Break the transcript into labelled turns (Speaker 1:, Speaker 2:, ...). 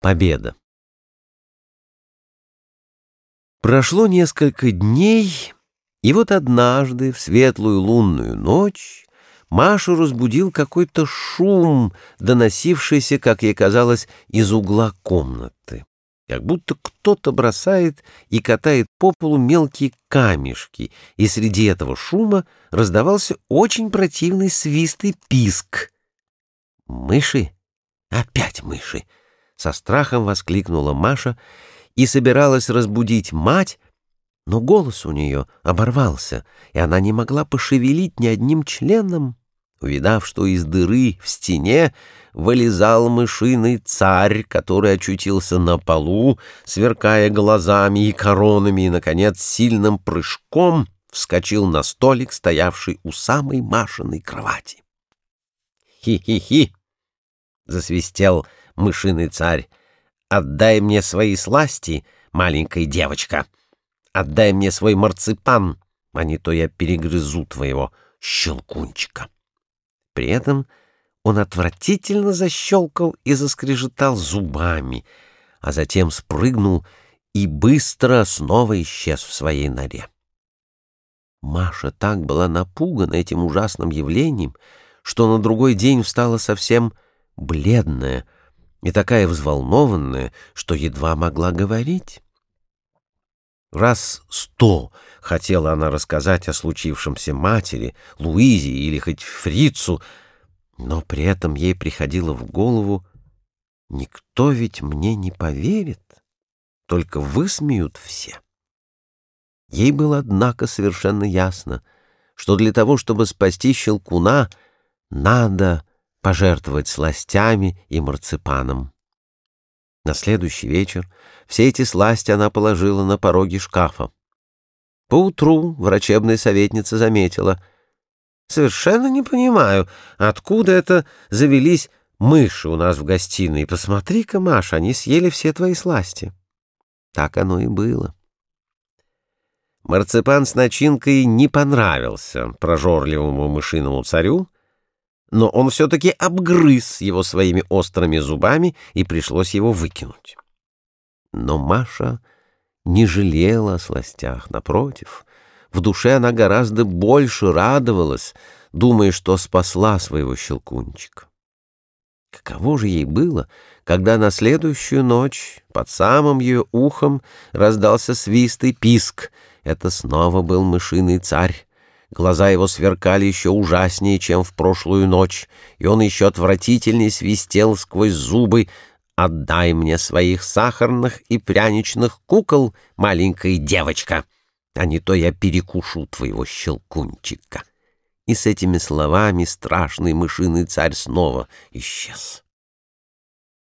Speaker 1: Победа. Прошло несколько дней, и вот однажды, в светлую лунную ночь, Машу разбудил какой-то шум, доносившийся, как ей казалось, из угла комнаты. Как будто кто-то бросает и катает по полу мелкие камешки, и среди этого шума раздавался очень противный свист и писк. «Мыши? Опять мыши!» Со страхом воскликнула Маша и собиралась разбудить мать, но голос у нее оборвался, и она не могла пошевелить ни одним членом. Увидав, что из дыры в стене вылезал мышиный царь, который очутился на полу, сверкая глазами и коронами, и, наконец, сильным прыжком вскочил на столик, стоявший у самой Машиной кровати. «Хи-хи-хи!» — засвистел мышиный царь. «Отдай мне свои сласти, маленькая девочка. Отдай мне свой марципан, а не то я перегрызу твоего щелкунчика». При этом он отвратительно защелкал и заскрежетал зубами, а затем спрыгнул и быстро снова исчез в своей норе. Маша так была напугана этим ужасным явлением, что на другой день встала совсем бледная, и такая взволнованная, что едва могла говорить. Раз сто хотела она рассказать о случившемся матери, Луизе или хоть Фрицу, но при этом ей приходило в голову, никто ведь мне не поверит, только высмеют все. Ей было, однако, совершенно ясно, что для того, чтобы спасти Щелкуна, надо пожертвовать сластями и марципаном. На следующий вечер все эти сласти она положила на пороге шкафа. Поутру врачебная советница заметила. «Совершенно не понимаю, откуда это завелись мыши у нас в гостиной. Посмотри-ка, Маша, они съели все твои сласти». Так оно и было. Марципан с начинкой не понравился прожорливому мышиному царю, но он все-таки обгрыз его своими острыми зубами, и пришлось его выкинуть. Но Маша не жалела о сластях, напротив. В душе она гораздо больше радовалась, думая, что спасла своего щелкунчика. Каково же ей было, когда на следующую ночь под самым ее ухом раздался свист и писк. Это снова был мышиный царь. Глаза его сверкали еще ужаснее, чем в прошлую ночь, и он еще отвратительнее свистел сквозь зубы. «Отдай мне своих сахарных и пряничных кукол, маленькая девочка, а не то я перекушу твоего щелкунчика». И с этими словами страшный мышиный царь снова исчез.